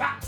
Rock,